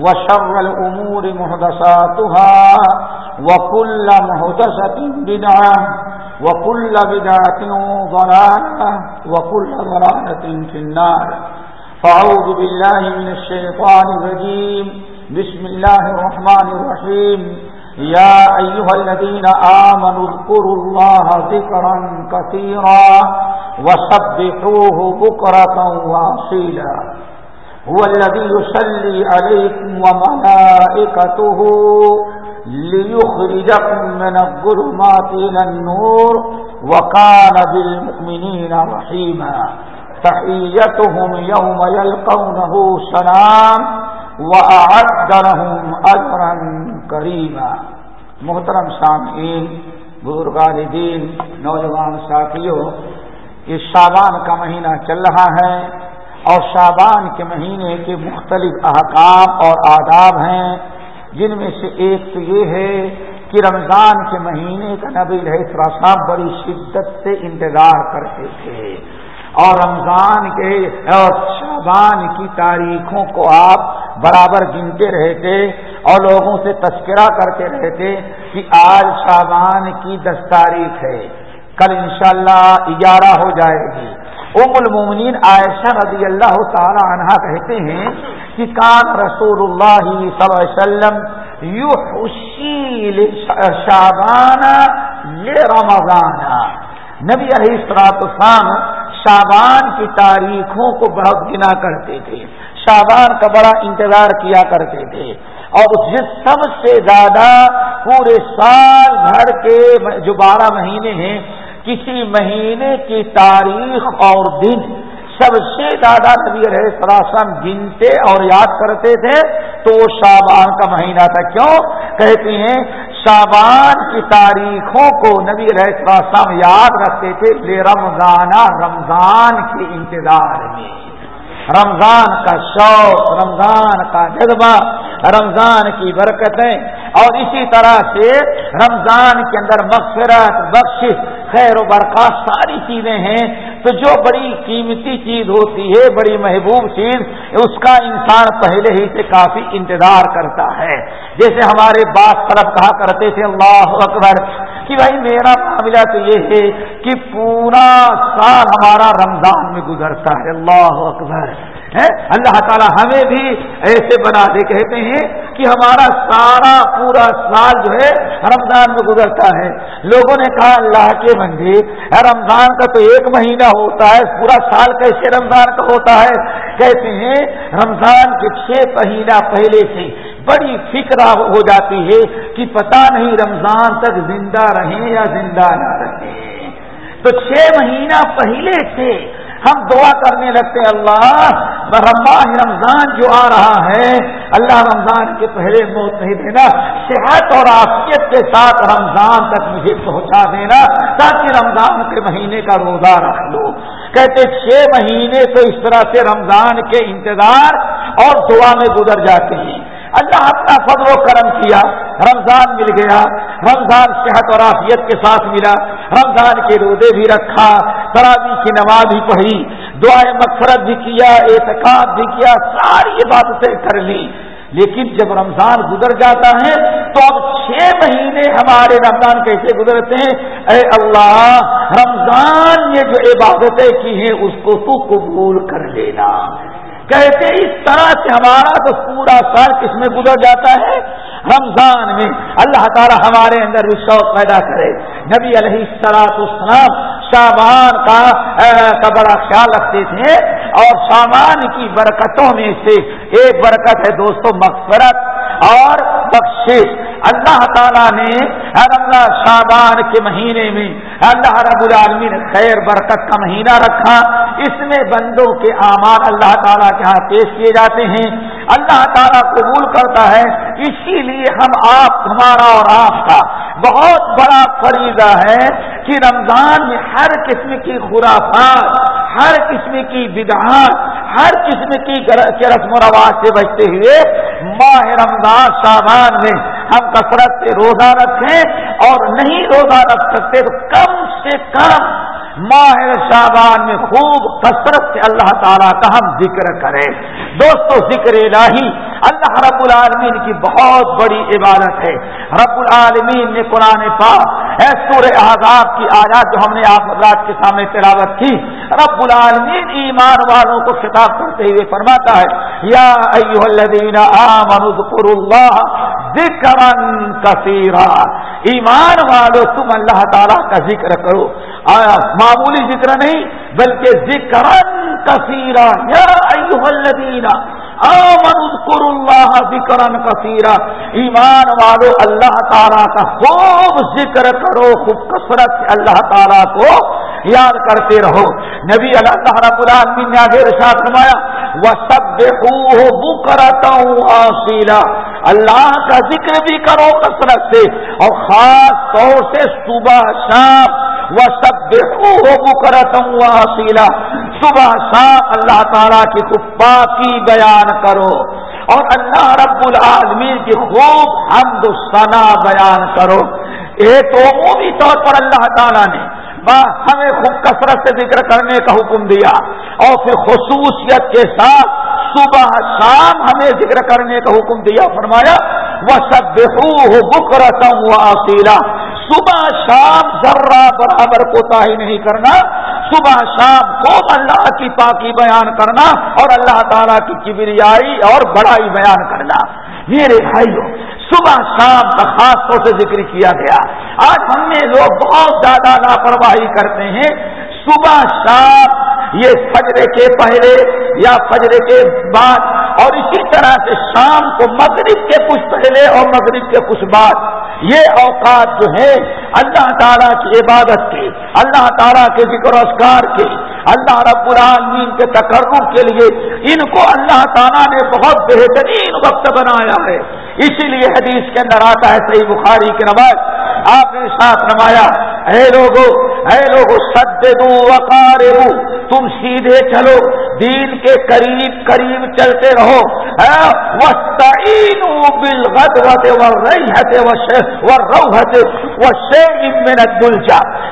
وشر الأمور مهدساتها وكل مهدسة بدعة وكل بدعة ضلالة وكل ضلالة في النار. فأعوذ بالله من الشيطان الرجيم. بسم الله الرحمن الرحيم. يا أيها الذين آمنوا اذكروا الله ذكرا كثيرا وسبحوه بكرة واصيلا. هو الذي يسلي عليكم وملائكته ليخرجكم من الظلمات إلى النور وكان بالمؤمنين رحيما. تحييتهم يوم يلقونه سلام وأعد لهم أجرا كريما. محترم سامعین بزرگان دین نوجوان ساتھیوں یہ شابان کا مہینہ چل رہا ہے۔ اور شابان کے مہینے کے مختلف احکام اور آداب ہیں، جن میں سے ایک تو یہ ہے کہ رمضان کے مہینے کا نبی السلام بڑی شدت سے انتظار کرتے تھے۔ اور رمضان کے اور شابان کی تاریخوں کو آپ برابر گنتے رہتے اور لوگوں سے تذکرہ کرتے رہتے کہ آج شابان کی دس تاریخ ہے۔ کل انشاءاللہ گیارہ ہو جائے گی۔ ام المومنین عائشہ رضی اللہ تعالی عنہ کہتے ہیں کہ کان رسول اللہ صلی اللہ علیہ وسلم یو شابان رمضان نبی علیہ السلاط السلام شابان کی تاریخوں کو بہت گنا کرتے تھے شابان کا بڑا انتظار کیا کرتے تھے اور جس سب سے زیادہ پورے سال بھر کے جو بارہ مہینے ہیں کسی مہینے کی تاریخ اور دن سب سے زیادہ نبی رہے سراسم گنتے اور یاد کرتے تھے تو وہ شابان کا مہینہ تھا۔ کیوں؟ کہتے ہیں شابان کی تاریخوں کو نبی رہے سراسم یاد رکھتے تھے بے رمضانہ رمضان کے انتظار میں۔ رمضان کا شوق، رمضان کا جذبہ، رمضان کی برکتیں۔ اور اسی طرح سے رمضان کے اندر مغفرت بخش خیر و برکات ساری چیزیں ہیں، تو جو بڑی قیمتی چیز ہوتی ہے، بڑی محبوب چیز، اس کا انسان پہلے ہی سے کافی انتظار کرتا ہے۔ جیسے ہمارے بات طرف کہا کرتے تھے، اللہ اکبر، کہ بھائی میرا معاملہ تو یہ ہے کہ پورا سال ہمارا رمضان میں گزرتا ہے۔ اللہ اکبر۔ اللہ تعالیٰ ہمیں بھی ایسے بنا دے کہتے ہیں کہ ہمارا سارا پورا سال جو ہے رمضان میں گزرتا ہے۔ لوگوں نے کہا، اللہ کے بندے، رمضان کا تو ایک مہینہ ہوتا ہے، پورا سال کیسے رمضان کا ہوتا ہے؟ کہتے ہیں، رمضان کے چھ مہینہ پہلے سے بڑی فکر ہو جاتی ہے کہ پتہ نہیں رمضان تک زندہ رہیں یا زندہ نہ رہیں۔ تو چھ مہینہ پہلے سے ہم دعا کرنے لگتے اللہ رمضان رمضان جو آ رہا ہے، اللہ رمضان کے پہلے موت نہیں دینا، صحت اور آفیت کے ساتھ رمضان تک مجھے پہنچا دینا، تاکہ رمضان کے مہینے کا روزہ رکھ لو۔ کہتے چھ مہینے تو اس طرح سے رمضان کے انتظار اور دعا میں گزر جاتے ہیں۔ اللہ اپنا فضل و کرم کیا، رمضان مل گیا، رمضان صحت اور آفیت کے ساتھ ملا، رمضان کے روزے بھی رکھا تراوی کی نماز بھی پڑھی دعائیں مغفرت بھی کیا، اعتقاد بھی کیا، ساری عبادتیں کر لی۔ لیکن جب رمضان گزر جاتا ہے، تو اب چھ مہینے ہمارے رمضان کیسے گزرتے ہیں؟ اے اللہ، رمضان نے جو عبادتیں کی ہیں، اس کو تو قبول کر لینا۔ کہتے اس طرح سے ہمارا تو پورا سال کس میں گزر جاتا ہے؟ رمضان میں۔ اللہ تعالیٰ ہمارے اندر بھی شوق پیدا کرے۔ نبی علیہ السلاط اسلام شامان کا کا بڑا خیال رکھتے تھے۔ اور سامان کی برکتوں میں سے ایک برکت ہے دوستوں مغفرت اور بخشش۔ اللہ تعالیٰ نے اللہ، شابان کے مہینے میں اللہ رب العالمین خیر، برکت کا مہینہ رکھا۔ اس میں بندوں کے اعمال اللہ تعالیٰ کے ہاں پیش کیے جاتے ہیں۔ اللہ تعالیٰ قبول کرتا ہے، اسی لیے ہم آپ، ہمارا اور آپ کا بہت بڑا فریضہ ہے۔ کہ رمضان میں ہر قسم کی خرافات، ہر قسم کی بدعات، ہر قسم کی رسم و رواج سے بچتے ہوئے ماہ رمضان سامان میں ہم کثرت سے روزہ رکھیں اور نہیں روزہ رکھ سکتے تو کم سے کم ماہ شابان میں خوب کثرت سے اللہ تعالیٰ کا ہم ذکر کریں۔ دوستو، ذکر الہی اللہ رب العالمین کی بہت بڑی عبادت ہے۔ رب العالمین نے قرآن پاک، اے سور احزاب کی آیات جو ہم نے آپ رات کے سامنے تلاوت کی، رب العالمین ایمان والوں کو خطاب کرتے ہوئے فرماتا ہے، یا ایوہ الذین آمنوا ذکر اللہ ذکر کثیرا۔ ایمان والو، تم اللہ تعالیٰ کا ذکر کرو۔ معمولی ذکر نہیں، بلکہ ذکر کثیرا، یا ایوہ الذین آمن اذکر اللہ ذکر کثیرا۔ ایمان والو، اللہ تعالیٰ کا خوب ذکر کرو، خوب کثرت اللہ تعالیٰ کو یاد کرتے رہو۔ نبی اللہ رب العالمین نے آگے رشاد فرمایا، وَسَبِّحُوهُ بُكْرَةً آصِيلًا اللہ کا ذکر بھی کرو کثرت سے، اور خاص طور سے صبح شام وَسَبِّحُوهُ بُكْرَةً آصِيلًا صبح شام اللہ تعالیٰ کی کپا کی بیان کرو۔ اور اللہ رب العالمین کی خوب حمد و ثنا بیان کرو۔ ایک عمومی طور پر اللہ تعالیٰ نے ہمیں خوب کثرت سے ذکر کرنے کا حکم دیا۔ اور پھر خصوصیت کے ساتھ صبح شام ہمیں ذکر کرنے کا حکم دیا۔ فرمایا وہ سب ہو بک رہتا ہوں صبح شام ذرہ برابر کوتا ہی نہیں کرنا، صبح شام کو اللہ کی پاکی بیان کرنا اور اللہ تعالیٰ کی کبریائی اور بڑائی بیان کرنا۔ میرے بھائیوں صبح شام کا خاص طور سے ذکر کیا گیا۔ آج ہم میں لوگ بہت زیادہ لاپرواہی کرتے ہیں۔ صبح شام، یہ فجرے کے پہلے یا فجرے کے بعد اور اسی طرح سے شام کو مغرب کے کچھ پہلے اور مغرب کے کچھ بعد۔ یہ اوقات جو ہے اللہ تعالیٰ کی عبادت کے، اللہ تعالیٰ کے ذکر اسکار کے، اللہ رب العالمین کے تقرر کے لیے ان کو اللہ تعالیٰ نے بہت بہترین وقت بنایا ہے۔ اسی لیے حدیث کے اندر آتا ہے، صحیح بخاری کے نماز آپ نے ساتھ نمایا اے لوگو اے لوگو سد وقار تم سیدھے چلو، دین کے قریب قریب چلتے رہو۔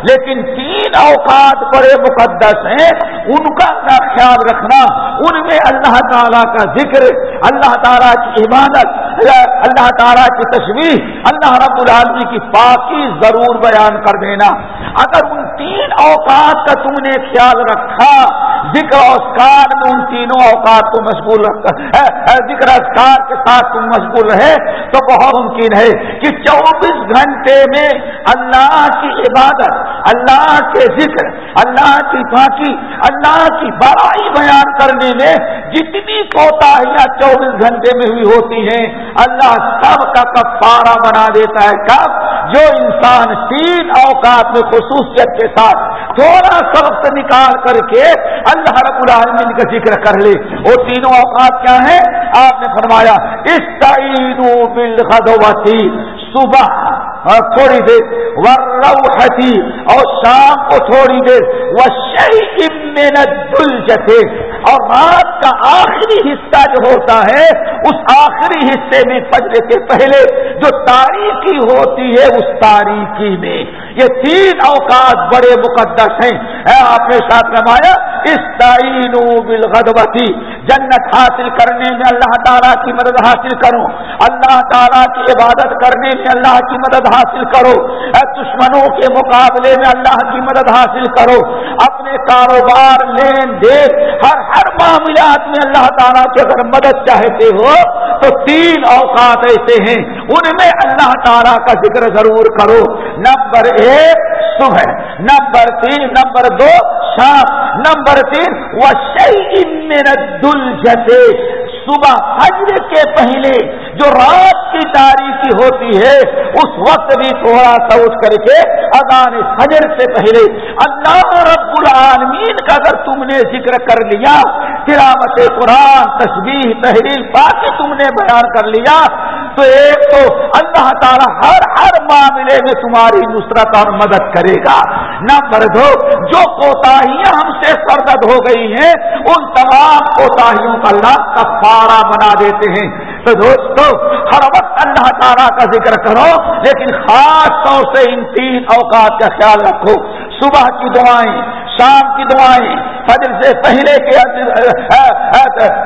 لیکن تین اوقات بڑے مقدس ہیں، ان کا خیال رکھنا، ان میں اللہ تعالیٰ کا ذکر، اللہ تعالیٰ کی عبادت، اللہ تعالیٰ کی تصویر اللہ رب العالمی کی پاکی ضرور بیان کر دینا اگر ان تین اوقات کا تم نے خیال رکھا، ذکر اسکار میں ان تینوں اوقات کو مشغول رکھا ذکر اسکار کے ساتھ تم مشغول رہے، تو بہت ممکن ہے کہ چوبیس گھنٹے میں اللہ کی عبادت اللہ کے ذکر، اللہ کی پاکی، اللہ کی بڑائی بیان کرنے میں جتنی کوتاہیاں چوبیس گھنٹے میں ہوئی ہوتی ہیں، اللہ سب کا کفارہ بنا دیتا ہے۔ کب؟ جو انسان تین اوقات میں خصوصیت کے ساتھ تھوڑا سا وقت نکال کر کے اللہ رب العالمین کا ذکر کر لے۔ وہ تینوں اوقات کیا ہیں؟ آپ نے فرمایا اس تعین بالغدوتی، صبح تھوڑی دیر وروحتی اور شام کو تھوڑی دیر وہ شہید محنت دل جتے اور رات کا آخری حصہ جو ہوتا ہے، اس آخری حصے میں فجر کے پہلے جو تاریخی ہوتی ہے، اس تاریخی میں۔ یہ تین اوقات بڑے مقدس ہیں۔ آپ نے ساتھ روایا اس تعین بالغدوتی جنت حاصل کرنے میں اللہ تعالیٰ کی مدد حاصل کرو۔ اللہ تعالیٰ کی عبادت کرنے میں اللہ کی مدد حاصل کرو۔ دشمنوں کے مقابلے میں اللہ کی مدد حاصل کرو۔ اپنے کاروبار، لین دین ہر ہر معاملات میں اللہ تعالیٰ کی اگر مدد چاہتے ہو، تو تین اوقات ایسے ہیں۔ ان میں اللہ تعالیٰ کا ذکر ضرور کرو۔ نمبر ایک، صبح۔ نمبر تین، نمبر دو، شام۔ نمبر تین وہ شہید دل جتے صبح فجر کے پہلے جو رات کی تاریخی ہوتی ہے، اس وقت بھی تھوڑا سا اٹھ کر کے اذان فجر سے پہلے اللہ رب العالمین کا اگر تم نے ذکر کر لیا، تلاوت قرآن، تشبیح تحریر باقی تم نے بیان کر لیا، تو ایک تو اللہ تعالیٰ ہر ہر معاملے میں تمہاری نصرت اور مدد کرے گا۔ نمبر دو، جو کوتاہیاں ہم سے سرد ہو گئی ہیں، ان تمام کوتاہیوں کا اللہ کفارہ بنا دیتے ہیں۔ تو دوستو، ہر وقت اللہ تعالیٰ کا ذکر کرو، لیکن خاص طور سے ان تین اوقات کا خیال رکھو۔ صبح کی دعائیں، شام کی دعائیں فجر سے پہلے کے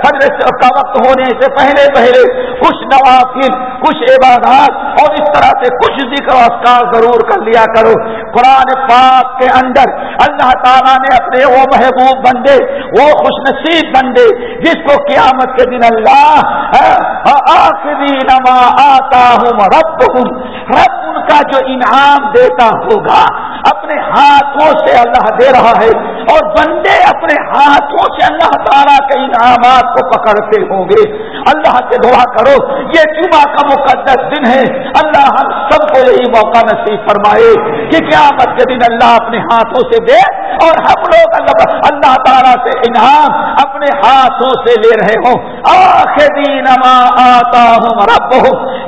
فجر کا وقت ہونے سے پہلے پہلے کچھ نوافل، کچھ عبادات اور اس طرح سے کچھ ذکر اسکار ضرور کر لیا کرو۔ قرآن پاک کے اندر اللہ تعالیٰ نے اپنے وہ محبوب بندے، وہ خوش نصیب بندے جس کو قیامت کے دن اللہ آخری نما آتا ہوں رب ہوں رب ان کا جو انعام دیتا ہوگا۔ اپنے ہاتھوں سے اللہ دے رہا ہے اور بندے اپنے ہاتھوں سے اللہ تعالیٰ کے انعامات کو پکڑتے ہوں گے۔ اللہ سے دعا کرو، یہ جمعہ کا مقدس دن ہے۔ اللہ ہم سب کو یہی موقع نصیب فرمائے کہ قیامت کے دن اللہ اپنے ہاتھوں سے دے اور ہم لوگ اللہ اللہ تعالیٰ سے انعام اپنے ہاتھوں سے لے رہے ہوں۔ آخری نما آتا ہوں رب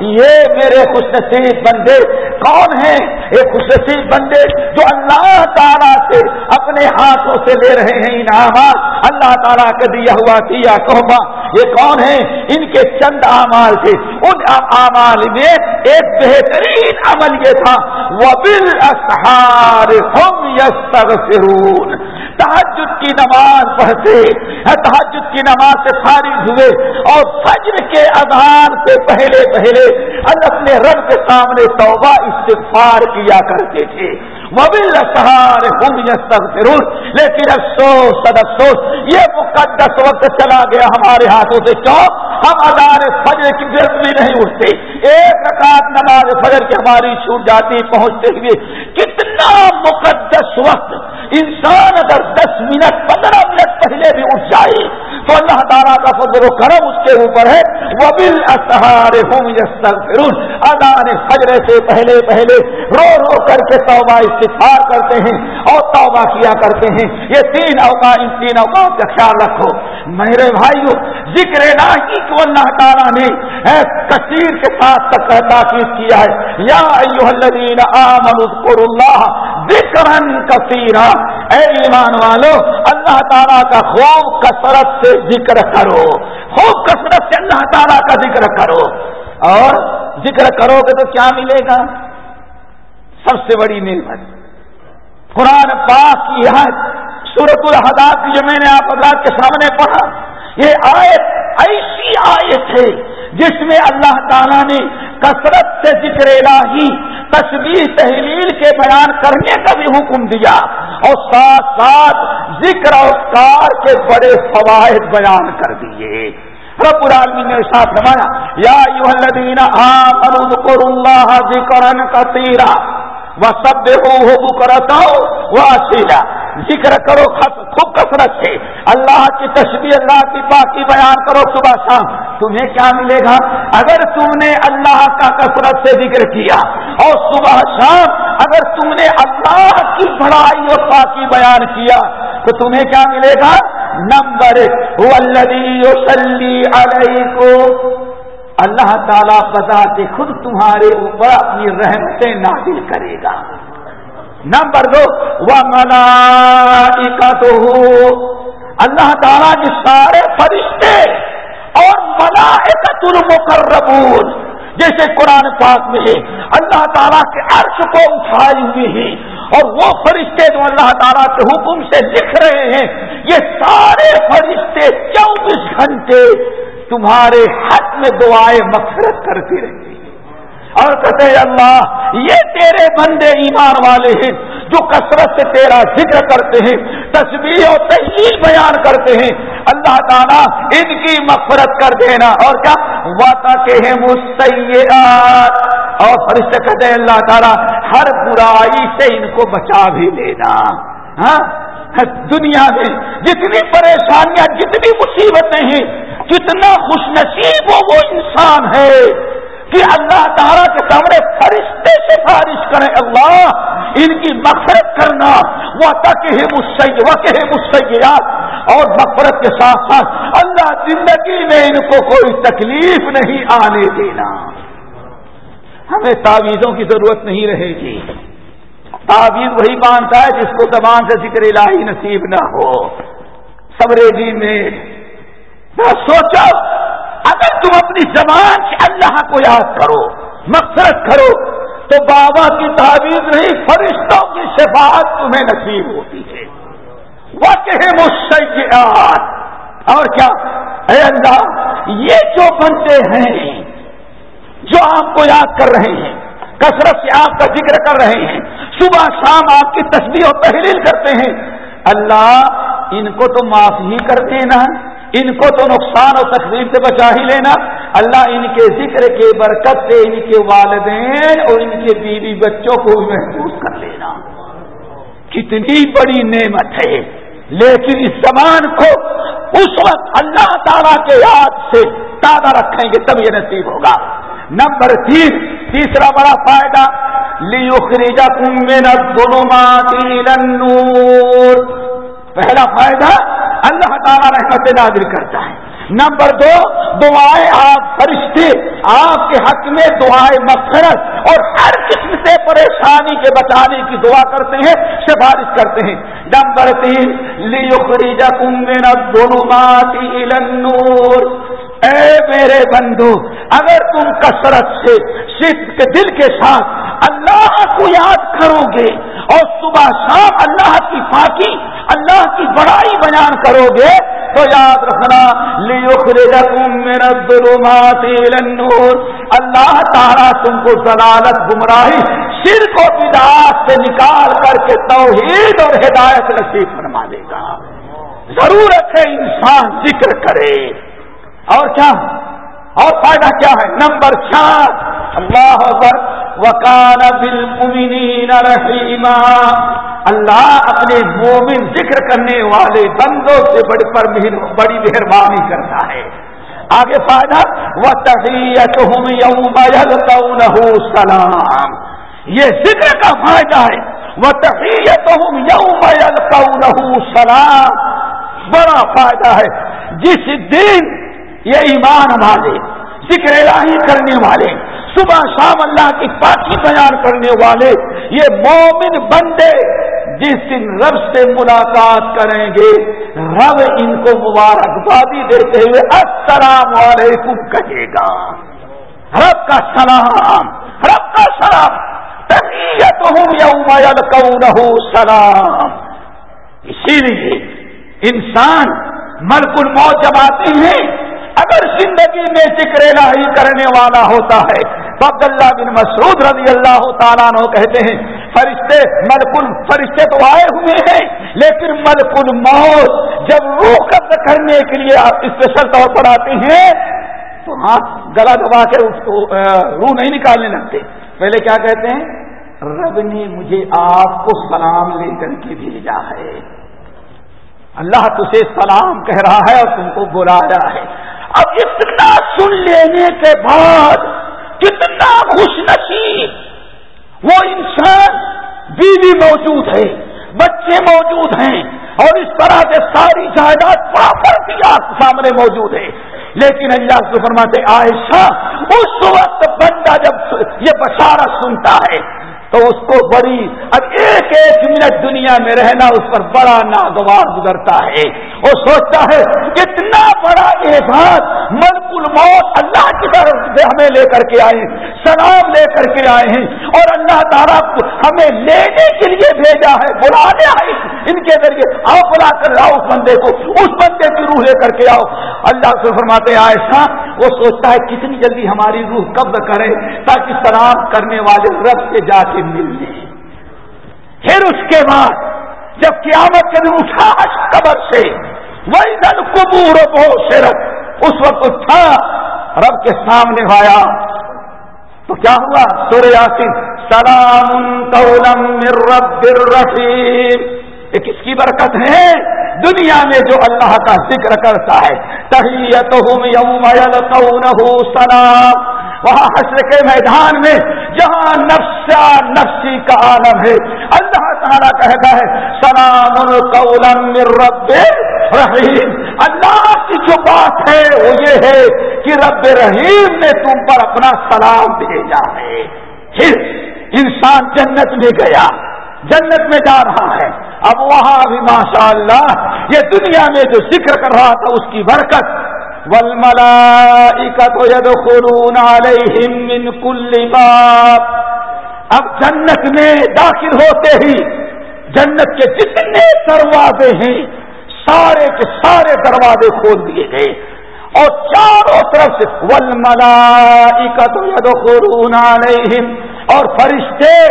یہ میرے خوش نصیب بندے کون ہیں؟ یہ خصوصی بندے جو اللہ تعالیٰ سے اپنے ہاتھوں سے لے رہے ہیں انعامات، اللہ تعالیٰ کا دیا ہوا کیا کہا یہ کون ہیں؟ ان کے چند اعمال تھے۔ ان اعمال میں ایک بہترین عمل یہ تھا۔ وہ بل ہم تحجد کی نماز پڑھتے تحجد کی نماز سے فارغ ہوئے اور فجر کے اذان سے پہلے پہلے اپنے رب کے سامنے توبہ، استغفار کیا کرتے تھے۔ مبل سہار لیکن افسوس سد افسوس، یہ مقدس وقت چلا گیا ہمارے ہاتھوں سے کیوں ہم ادار فجر کی گرد بھی نہیں اٹھتے۔ ایک رکعت نماز فجر کی ہماری چھوٹ جاتی پہنچتے ہوئے کتنا مقدس وقت۔ انسان اگر دس منٹ، پندرہ منٹ پہلے بھی اٹھ جائے تو اللہ تعالیٰ کا فضل و کرم اس کے اوپر ہے۔ وہ بل ہوں ادان فجر سے پہلے پہلے رو رو کر کے توبہ استفار کرتے ہیں اور توبہ کیا کرتے ہیں۔ یہ تین اوقات، ان تین اوقات کا خیال رکھو۔ میرے بھائیو، ذکر لاہی کو اللہ تعالیٰ نے کثیر کے ساتھ تک تاکید کیا ہے۔ یا ایوہ الذین آمنوا اذکروا اللہ ذکرن کثیرا۔ اے ایمان والو، اللہ تعالیٰ کا خوب کثرت سے ذکر کرو۔ خوب کثرت سے اللہ تعالیٰ کا ذکر کرو۔ اور ذکر کرو گے تو کیا ملے گا؟ سب سے بڑی نعمت۔ قرآن پاک کی یاد سورت الحداب کی جو میں نے آپ حضرات کے سامنے پڑھا، یہ آیت ایسی آیت ہے۔ جس میں اللہ تعالیٰ نے کثرت سے ذکر الہی تصویر تحلیل کے بیان کرنے کا بھی حکم دیا اور ساتھ ساتھ ذکر اور کار کے بڑے فوائد بیان کر دیے۔ رب العالمین نے ساتھ نمایا یا یو الدین اللہ ذکر کا تیرا وہ سب ہو کرتا ہوں ذکر کرو خوب کثرت سے۔ اللہ کی تصویر اللہ کی باقی بیان کرو صبح شام۔ تمہیں کیا ملے گا؟ اگر تم نے اللہ کا کثرت سے ذکر کیا اور صبح شام اگر تم نے اللہ کی بڑائی اور باقی بیان کیا، تو تمہیں کیا ملے گا؟ نمبر علیہ کو اللہ تعالیٰ بتا کے خود تمہارے اوپر اپنی رحمتیں نازل کرے گا۔ نمبر دو وہ منا تو اللہ تعالیٰ کے سارے فرشتے اور ملائکت المقربون جیسے قرآن پاک میں ہے، اللہ تعالیٰ کے عرش کو اٹھائی ہوئی ہے اور وہ فرشتے جو اللہ تعالیٰ کے حکم سے لکھ رہے ہیں، یہ سارے فرشتے چوبیس گھنٹے تمہارے حق میں دعائیں مفرت کرتی رہتی اور کہتے اللہ، یہ تیرے بندے ایمان والے ہیں جو کثرت سے تیرا ذکر کرتے ہیں تصویر اور تحلیل بیان کرتے ہیں۔ اللہ تعالیٰ ان کی مفرت کر دینا۔ اور کیا؟ واتا کے ہیں مسیات اور فرشتے کہتے ہیں، اللہ تعالیٰ ہر برائی سے ان کو بچا بھی لینا ہاں؟ دنیا میں جتنی پریشانیاں، جتنی مصیبتیں ہیں، جتنا خوش نصیب ہو وہ انسان ہے۔ کہ اللہ تعالیٰ کے سامنے فرشتے سے بارش کریں اللہ، ان کی مفرت کرنا وہ تک ہی مسیات اور مفرت کے ساتھ ساتھ اللہ زندگی میں ان کو کوئی تکلیف نہیں آنے دینا۔ ہمیں تعویذوں کی ضرورت نہیں رہے گی۔ تعویذ وہی مانتا ہے جس کو زبان سے ذکر الہی نصیب نہ ہو۔ سبرے جی میں سوچو اگر تم اپنی زبان سے اللہ کو یاد کرو، مقصد کرو، تو بابا کی تعویذ نہیں، فرشتوں کی شفاعت تمہیں نصیب ہوتی ہے۔ وہ کہ مسیات اور کیا؟ اے اللہ، یہ جو بنتے ہیں، جو آپ کو یاد کر رہے ہیں، کثرت سے آپ کا ذکر کر رہے ہیں، صبح شام آپ کی تصویر و تحریر کرتے ہیں، اللہ ان کو تو معاف ہی کر دینا۔ ان کو تو نقصان اور تکلیف سے بچا ہی لینا۔ اللہ ان کے ذکر کے برکت سے ان کے والدین اور ان کے بیوی بچوں کو محفوظ کر لینا۔ کتنی بڑی نعمت ہے۔ لیکن اس زمان کو اس وقت اللہ تعالی کے یاد سے تازہ رکھیں گے تب یہ نصیب ہوگا۔ نمبر تین تیسرا بڑا فائدہ لیوخریجا کمبین نور پہلا فائدہ اللہ تعالیٰ رحمت نازل کرتا ہے۔ نمبر دو دعائیں آپ فرشتے، آپ کے حق میں دعائیں مفرت اور ہر قسم سے پریشانی کے بچانے کی دعا کرتے ہیں، سفارش کرتے ہیں۔ نمبر تین لیوخری النور۔ اے میرے بندو، اگر تم کثرت سے صرف کے دل کے ساتھ اللہ کو یاد کرو گے اور صبح شام اللہ کی پاکی، اللہ کی بڑائی بیان کرو گے تو یاد رکھنا میرا النور۔ اللہ تعالیٰ تم کو ضلالت، گمراہی سر کو بداس سے نکال کر کے توحید اور ہدایت نصیب فرما دے گا۔ ضرورت ہے انسان ذکر کرے۔ اور کیا؟ اور فائدہ کیا ہے؟ نمبر چار، اللہ اکبر وکان بالمؤمنین رحیما۔ اللہ اپنے مومن ذکر کرنے والے بندوں سے بڑی پر بڑی مہربانی کرتا ہے۔ آگے فائدہ وہ تحیت یوم سلام۔ یہ ذکر کا فائدہ ہے۔ وہ تحیت یوم سلام۔ بڑا فائدہ ہے۔ جس دن یہ ایمان والے، ذکر الہی کرنے والے صبح شام اللہ کی پاکی بیان کرنے والے یہ مومن بندے جس دن رب سے ملاقات کریں گے، رب ان کو مبارکبادی دیتے ہوئے السلام علیکم کہے گا۔ رب کا سلام، رب کا سلام۔ طبیعت ہوں یوم سلام۔ اسی لیے انسان ملک الموت جب آتے ہیں، اگر زندگی میں ذکر الہی کرنے والا ہوتا ہے عبداللہ بن مسعود رضی اللہ تعالیٰ نو کہتے ہیں، فرشتے ملک فرشتے تو آئے ہوئے ہیں، لیکن ملک الموت جب روح قبض کرنے کے لیے آپ اسپیشل طور پر آتے ہیں، تو ہاتھ گلا دبا کے اس کو روح نہیں نکالنے لگتے۔ پہلے کیا کہتے ہیں؟ رب نے مجھے آپ کو سلام لے کر کے بھیجا ہے۔ اللہ تجھے سلام کہہ رہا ہے اور تم کو بلایا ہے۔ اب اتنا سن لینے کے بعد کتنا خوش نصیب۔ وہ انسان بیوی موجود ہے، بچے موجود ہیں، اور اس طرح سے ساری جائیداد پراپرٹی آپ سامنے موجود ہے۔ لیکن اللہ سے فرماتے عائشہ، اس وقت بندہ جب یہ بشارت سنتا ہے، تو اس کو بڑی، اب ایک ایک منٹ دنیا میں رہنا اس پر بڑا ناگوار گزرتا ہے۔ وہ سوچتا ہے کتنا بڑا احساس ملک الموت اللہ کی طرف سے ہمیں لے کر کے آئے سلام لے کر کے آئے ہیں اور اللہ تعالیٰ ہمیں لینے کے لیے بھیجا ہے، بلانے آئے ان کے ذریعے آؤ بلا کر لاؤ اس بندے کو، اس بندے کی روح لے کر کے آؤ۔ اللہ سے فرماتے ایسا وہ سوچتا ہے کتنی جلدی ہماری روح قبض کرے تاکہ سلام کرنے والے رب سے جا کے مل لیں پھر اس کے بعد جب قیامت کے دن اٹھا قبر سے وہی دل کبور بو شرک اس وقت تھا رب کے سامنے آیا۔ تو کیا ہوا؟ سورہ یاسین، سلام قولم من رب الرحیم یہ کس کی برکت ہے؟ دنیا میں جو اللہ کا ذکر کرتا ہے۔ تحیتہم یوم یلقونہ سلام۔ وہاں حشر کے میدان میں جہاں نفسا نفسی کا عالم ہے۔ اللہ تعالیٰ کہتا ہے، سلام رب رحیم. اللہ کی جو بات ہے وہ یہ ہے کہ رب رحیم نے تم پر اپنا سلام بھیجا ہے۔ پھر انسان جنت میں گیا، جنت میں جا رہا ہے۔ اب وہاں بھی ماشاء اللہ یہ دنیا میں جو ذکر کر رہا تھا اس کی برکت۔ يدخلون عليهم من كل باب۔ اب جنت میں داخل ہوتے ہی جنت کے جتنے دروازے ہیں، سارے کے سارے دروازے کھول دیے گئے۔ اور چاروں طرف سے ول ملا يدخلون اور فرشتے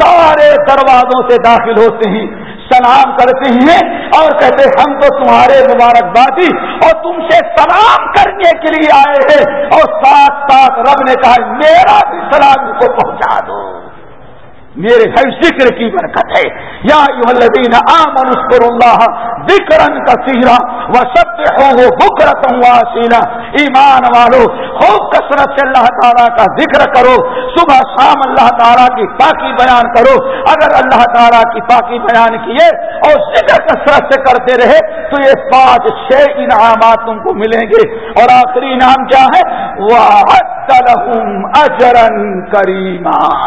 سارے دروازوں سے داخل ہوتے ہیں، سلام کرتے ہیں اور کہتے ہم تو تمہارے مبارکبادی اور تم سے سلام کرنے کے لیے آئے ہیں۔ اور ساتھ ساتھ رب نے کہا، میرا بھی سلام کو پہنچا دو۔ میرے گھر ذکر کی برکت ہے۔ یا الذین آمنوا اللہ ذکرن کثیرا وسبحوه ہو وہ بکرت ایمان والو، خوب کثرت سے اللہ تعالیٰ کا ذکر کرو۔ صبح شام اللہ تعالیٰ کی پاکی بیان کرو۔ اگر اللہ تعالیٰ کی پاکی بیان کیے اور ذکر کثرت سے کرتے رہے، تو یہ پانچ چھ انعامات تم کو ملیں گے۔ اور آخری انعام کیا ہے؟ وہ اجرن کریما۔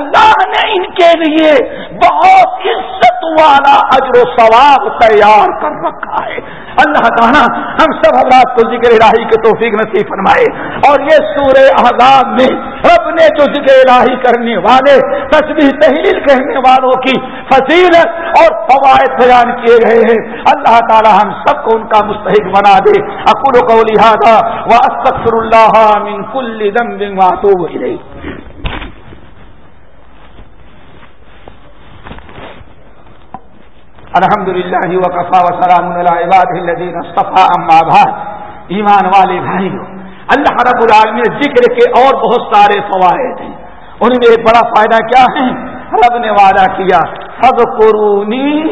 اللہ نے ان کے لیے بہت عزت والا اجر و ثواب تیار کر رکھا ہے۔ اللہ تعالیٰ ہم سب حضرات کو ذکر الہی کے توفیق نصیب فرمائے۔ اور یہ سورہ احزاب میں رب نے جو ذکر الہی کرنے والے تصویر تحریر کہنے والوں کی فصیلت اور فوائد بیان کیے گئے ہیں۔ اللہ تعالیٰ ہم سب کو ان کا مستحق بنا دے۔ اکول کو لہٰذا وہ استغفر اللہ من کل ذنب واتوب الیہ۔ الحمد للہ وقفا وسلام الدین صفا بعد. ایمان والے بھائی اللہ رب العالمین ذکر کے اور بہت سارے فوائد ہیں۔ ان میں ایک بڑا فائدہ کیا ہے؟ رب نے وعدہ کیا سب قرونی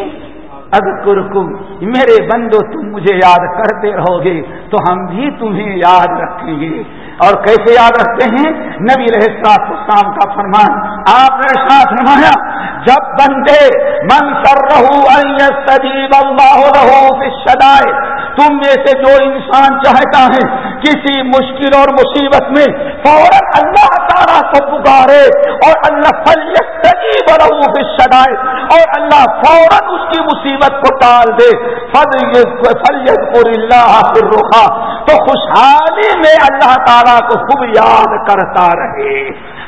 اذکرکم۔ میرے بندو، تم مجھے یاد کرتے رہو گے تو ہم بھی تمہیں یاد رکھیں گے۔ اور کیسے یاد رکھتے ہیں؟ نبی رہے شام کا فرمان، آپ نے ساتھ فرمایا، جب بندے، من کر رہو سجیب اللہ رہو سدائے تم میں سے جو انسان چاہتا ہے کسی مشکل اور مصیبت میں، فوراً اللہ تعالیٰ کو پکارے اور اللہ فلیت تجیب رہو سدائے اور اللہ فوراً اس کی مصیبت کو ٹال دے فلیت پور اللہ پھر رخا تو خوشحالی میں اللہ تعالیٰ کو خوب یاد کرتا رہے۔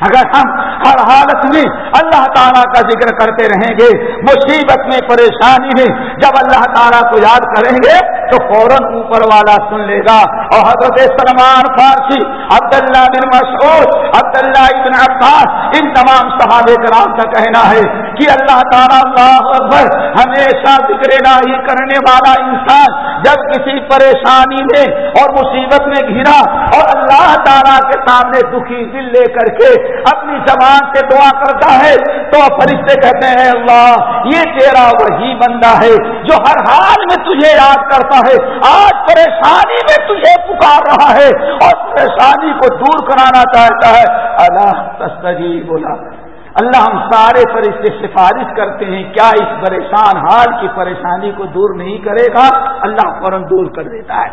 اگر ہم ہر حالت میں اللہ تعالیٰ کا ذکر کرتے رہیں گے، مصیبت میں پریشانی میں جب اللہ تعالیٰ کو یاد کریں گے تو فوراً اوپر والا سن لے گا۔ اور حضرت سلمان فارسی، عبداللہ بن مسعود، عبداللہ ابن عباس، ان تمام صحابہ کرام کا کہنا ہے کہ اللہ تعالیٰ اللہ اکبر ہمیشہ ذکر الہی کرنے والا انسان جب کسی پریشانی میں اور مصیبت میں گھرا اور اللہ تعالیٰ کے سامنے دکھی دل لے کر کے اپنی زبان سے دعا کرتا ہے، تو فرشتے کہتے ہیں، اللہ یہ تیرا وہی بندہ ہے جو ہر حال میں تجھے یاد کرتا ہے۔ آج پریشانی میں تجھے پکار رہا ہے اور پریشانی کو دور کرانا چاہتا ہے۔ اللہ تستجی بولا اللہ ہم سارے فرشتے سفارش کرتے ہیں، کیا اس پریشان حال کی پریشانی کو دور نہیں کرے گا؟ اللہ فوراً دور کر دیتا ہے۔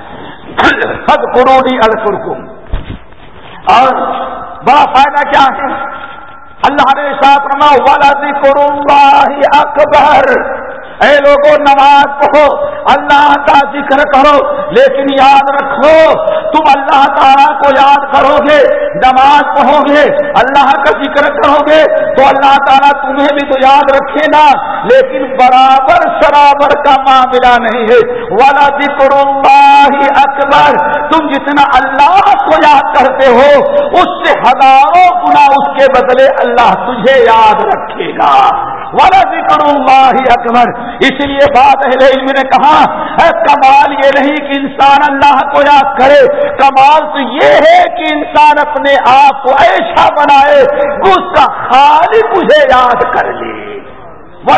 خود قرونی الفرکم اور بڑا فائدہ کیا ہے؟ اللہ نے ساتھ رما والا ذکر اللہ اکبر۔ اے لوگوں نماز پڑھو۔ اللہ کا ذکر کرو لیکن یاد رکھو، تم اللہ تعالیٰ کو یاد کرو گے، نماز پڑھو گے، اللہ کا ذکر کرو گے، تو اللہ تعالیٰ تمہیں بھی تو یاد رکھے نا لیکن برابر شرابر کا معاملہ نہیں ہے۔ والا ذکر اللہ اکبر تم جتنا اللہ کو یاد کرتے ہو، اس سے ہزاروں گنا اس کے بدلے اللہ تجھے یاد رکھے گا۔ والا ذکر اللہ اکبر اس لیے بات اہل علم نے کہا کمال یہ نہیں کہ انسان اللہ کو یاد کرے۔ کمال تو یہ ہے کہ انسان اپنے آپ کو ایسا بنائے، اس کا خالق مجھے یاد کر لے۔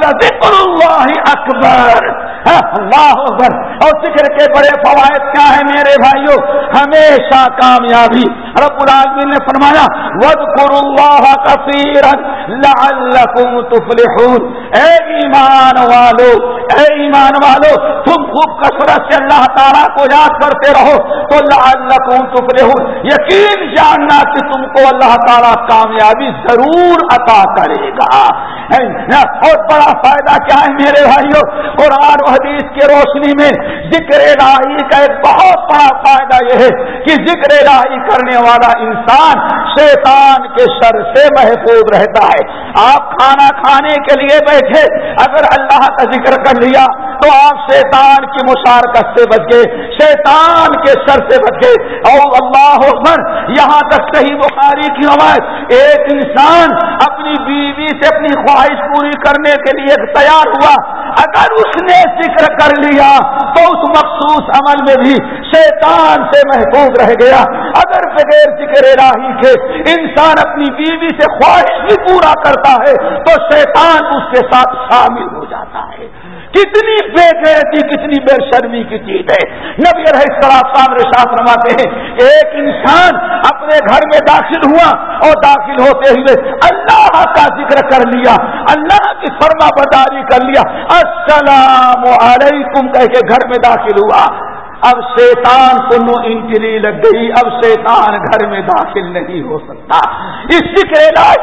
ذکر اللہ اکبر ہاں، اللہ اکبر۔ اور ذکر کے بڑے فوائد کیا ہیں میرے بھائیوں ہمیشہ کامیابی۔ رب العالمین نے فرمایا وَذْكُرُ اللَّهَ كَثِيرًا لَعَلَّكُمْ تُفْلِحُونَ۔ اے ایمان والو، اے ایمان والو، تم خوب کثرت سے اللہ تعالیٰ کو یاد کرتے رہو، تو لعلکم تفلحون۔ یقین جاننا کہ تم کو اللہ تعالیٰ کامیابی ضرور عطا کرے گا۔ اور بڑا فائدہ کیا ہے میرے بھائیوں قرآن و حدیث کی روشنی میں ذکر الہی کا ایک بہت بڑا فائدہ یہ ہے کہ ذکر الہی کرنے والا انسان شیطان کے شر سے محفوظ رہتا ہے۔ آپ کھانا کھانے کے لیے بیٹھے، اگر اللہ کا ذکر کر لیا تو آپ شیطان کی مشارکت سے بچ گئے، شیطان کے سر سے بچ گئے۔ اور اللہ اکبر، یہاں تک صحیح بخاری کی روایت ایک انسان اپنی بیوی سے اپنی خواہش پوری کرنے کے لیے تیار ہوا۔ اگر اس نے ذکر کر لیا تو اس مخصوص عمل میں بھی شیطان سے محفوظ رہ گیا۔ اگر بغیر ذکر راہی کے انسان اپنی بیوی سے خواہش بھی پورا کرتا ہے تو شیطان اس کے ساتھ شامل ہو جاتا ہے۔ کتنی بے گیتی کتنی بے شرمی کی چیز ہے۔ نبی رہے سراسان رشاط رواتے ہیں، ایک انسان اپنے گھر میں داخل ہوا اور داخل ہوتے ہوئے اللہ کا ذکر کر لیا، اللہ کی فرما بداری کر لیا۔ السلام علیکم، کہہ کے گھر میں داخل ہوا۔ اب شیطان کو انٹری لگ گئی، اب شیطان گھر میں داخل نہیں ہو سکتا۔ اس کے علاج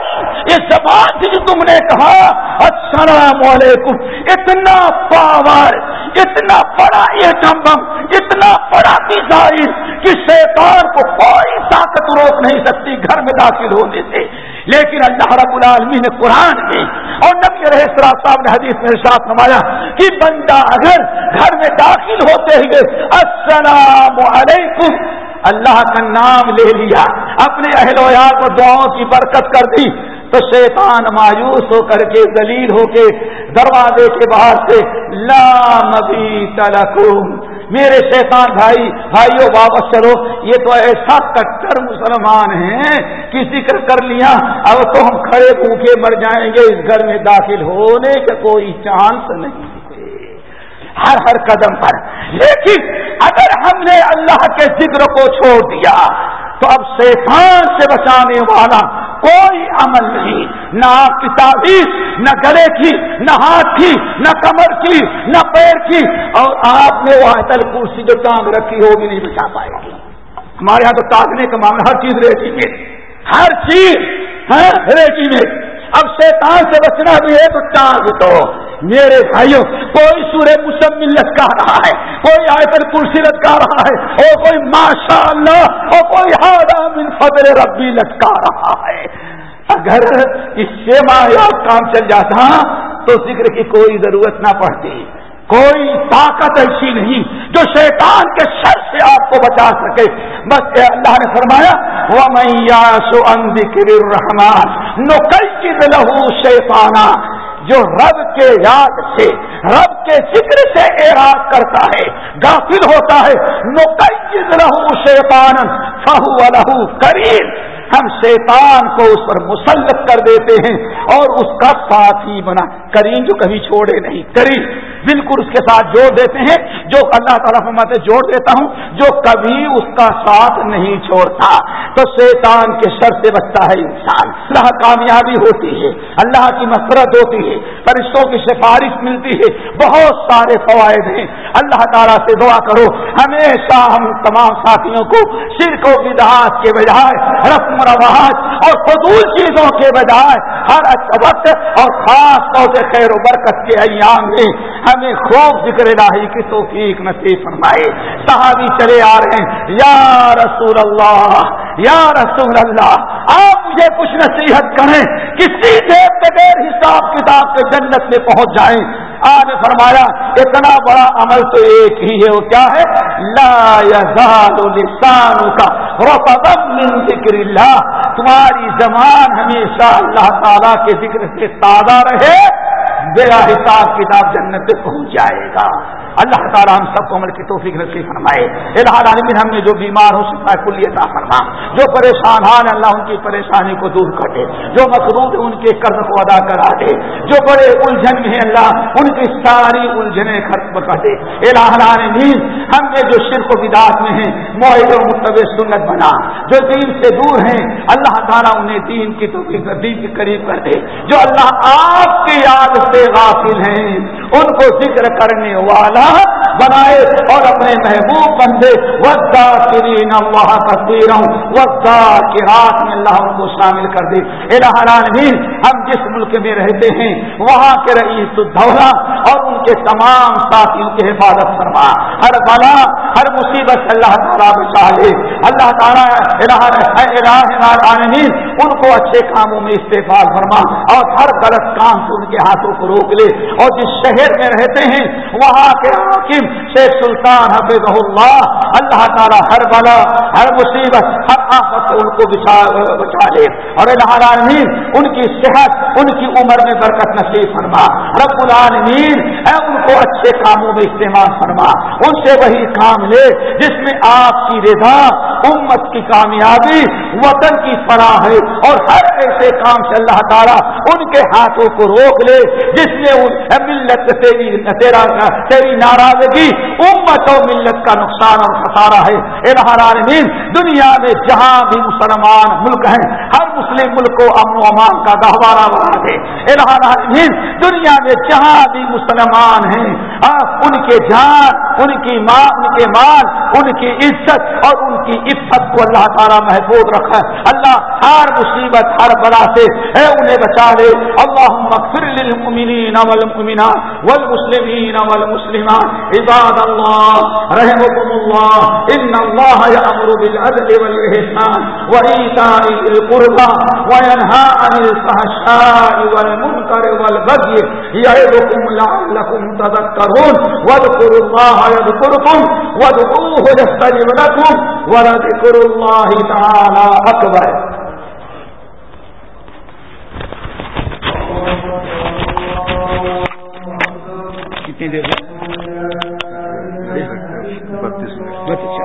اس زبان سے جو تم نے کہا، السلام علیکم۔ اتنا پاور، اتنا بڑا یہ بم اتنا بڑا ڈیزائن کہ شیطان کو کوئی طاقت روک نہیں سکتی، گھر میں داخل ہونے سے۔ لیکن اللہ رب العالمین نے قرآن میں اور نبی رہے صاحب نے حدیث میں ساتھ نمایا کہ بندہ اگر گھر میں داخل ہوتے ہوئے السلام علیکم، اللہ کا نام لے لیا، اپنے اہل ویار کو دعاؤں کی برکت کر دی، تو شیطان مایوس ہو کر کے دلیل ہو کے، دروازے کے باہر سے لام ابھی تلکم میرے شیطان بھائی، بھائیو واپس چلو یہ تو ایسا کٹر مسلمان ہیں، کسی کا کر لیا، اب تو ہم کھڑے بھوکے مر جائیں گے، اس گھر میں داخل ہونے کا کوئی چانس نہیں ہر ہر قدم پر۔ لیکن اگر ہم نے اللہ کے ذکر کو چھوڑ دیا تو اب شیطان سے بچانے والا کوئی عمل نہیں۔ نہ آپ کی تعریف نہ گلے کی، نہ ہاتھ کی، نہ کمر کی، نہ پیر کی۔ اور آپ نے وہ تل کرسی جو ٹانگ رکھی ہوگی نہیں بچا پائے گی۔ ہمارے یہاں تو ٹانگنے کا معاملہ، ہر چیز ریٹی میں۔ ہر چیز ہے ریٹی میں۔ اب شیطان سے بچنا بھی ہے تو ٹانگ تو میرے بھائیوں، کوئی سورہ مسمل لٹکا رہا ہے، کوئی آیتل کرسی لٹکا رہا ہے اور کوئی ماشاء اللہ اور کوئی من فضل ربی لٹکا رہا ہے۔ اگر اس سے مایاب کام چل جاتا تو ذکر کی کوئی ضرورت نہ پڑتی۔ کوئی طاقت ایسی نہیں جو شیطان کے سر سے آپ کو بچا سکے۔ بس اللہ نے فرمایا وہ میاں سو ذکر الرحمان نو کئی لہو شیطانہ جو رب کے یاد سے، رب کے ذکر سے اعراض کرتا ہے، غافل ہوتا ہے۔ نقید رہو شیطان فہو لہو کریم۔ ہم شیطان کو اس پر مسلط کر دیتے ہیں اور اس کا ساتھی بنا۔ کریم جو کبھی چھوڑے نہیں۔ کریم بالکل اس کے ساتھ جوڑ دیتے ہیں۔ جو اللہ تعالیٰ فرماتے جوڑ دیتا ہوں۔ جو کبھی اس کا ساتھ نہیں چھوڑتا۔ تو شیطان کے شر سے بچتا ہے انسان۔ اللہ کامیابی ہوتی ہے۔ اللہ کی مسرت ہوتی ہے۔ فرشتوں کی سفارش ملتی ہے۔ بہت سارے فوائد ہیں۔ اللہ تعالیٰ سے دعا کرو۔ ہمیشہ ہم تمام ساتھیوں کو شرک و بدعات کے بجائے رسم رواج اور فضول چیزوں کے بجائے ہر وقت اور خاص طور سے خیر و برکت کے ایام میں ہمیں خوب ذکر راہی کی توفیق نصیب فرمائے صحابی چلے آ رہے ہیں۔ یا رسول اللہ، یا رسول اللہ، آپ مجھے کچھ نصیحت کریں۔ کسی سے بغیر حساب کتاب کے جنت میں پہنچ جائیں۔ آج فرمایا، اتنا بڑا عمل تو ایک ہی ہے، وہ کیا ہے؟ لا یزال لسان کا من ذکر اللہ۔ تمہاری زبان ہمیشہ اللہ تعالی کے ذکر سے تازہ رہے۔ میرا حساب کتاب جنت سے پہنچ جائے گا۔ اللہ تعالیٰ ہم سب کو عمل کی توفیق نصیب فرمائے۔ الحال عالمین ہم نے جو بیمار ہو سکتا ہے کلیتا فرما۔ جو پریشان ہیں اللہ ان کی پریشانی کو دور کر دے جو مقروض ان کے قرض کو ادا کرا دے۔ جو بڑے الجھن میں ہیں، اللہ ان کی ساری الجھنیں ختم کر دے۔ الحال عالمین ہم نے جو شرک و بداعت میں ہیں معاہد و متب سنت بنا۔ جو دین سے دور ہیں، اللہ تعالیٰ انہیں دین کی توفیق دین کے قریب کر دے۔ جو اللہ آپ کی یاد سے غافل ہیں ان کو ذکر کرنے والا بنائے اور اپنے محبوب بندے وزا کرین اللہ کثیر وزا کی رات میں اللہ ان کو شامل کر دے العالمین ہم جس ملک میں رہتے ہیں وہاں کے رئیس الدولہ اور ان کے تمام ساتھیوں کی حفاظت فرما ہر بلا ہر مصیبت اللہ تعالیٰ بچا لے اللہ تعالیٰ ان کو اچھے کاموں میں استعفال فرما اور ہر غلط کام سے ان کے ہاتھوں کو روک لے اور جس شہر میں رہتے ہیں، وہاں کے حاکم شیخ سلطان حفظ اللہ اللہ تعالیٰ ہر بلا، ہر مصیبت، ہر آفت سے ان کو بچا لے۔ اور العالمین ان کی صحت، ان کی عمر میں برکت نصیب فرما۔ رب العالمین، اے ان کو اچھے کاموں میں استعمال فرما۔ ان سے وہی کام لے جس میں آپ کی رضا، امت کی کامیابی، وطن کی فلاح اور ہر ایسے کام سے اللہ تعالیٰ ان کے ہاتھوں کو روک لے، جس نے ملت تیری، تیرا، تیری ناراضگی، امت و ملت کا نقصان اور خسارہ ہے۔ العالمین دنیا میں جہاں بھی مسلمان ملک ہیں، ہر مسلم ملک کو امن و امان کا گہوارہ بنا دے۔ العالمین دنیا میں جہاں بھی مسلمان ہیں ان کے جان، ان کی ماں، ان کے مال، ان کی عزت اور ان کی عفت کو اللہ تعالیٰ محفوظ رکھا اللہ ہر مصیبت، ہر بلا سے ہے انہیں بچا لے اللہ مغفر للمؤمنین والمؤمنات والمسلمین والمسلمات۔ عباد اللہ رحمكم اللہ، ان اللہ یامر بالعدل والاحسان وایتاء ذی القربى وینهى عن الفحشاء والمنکر والبغي یعظکم لعلکم تذکرون واذکروا الله يذكركم وادعوه يستجب لكم ولذكر الله تعالى اکبر کتنی دیر بتیس منٹ.